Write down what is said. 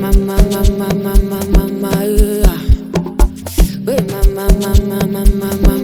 mama mama mama mama